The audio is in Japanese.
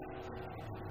フフフ。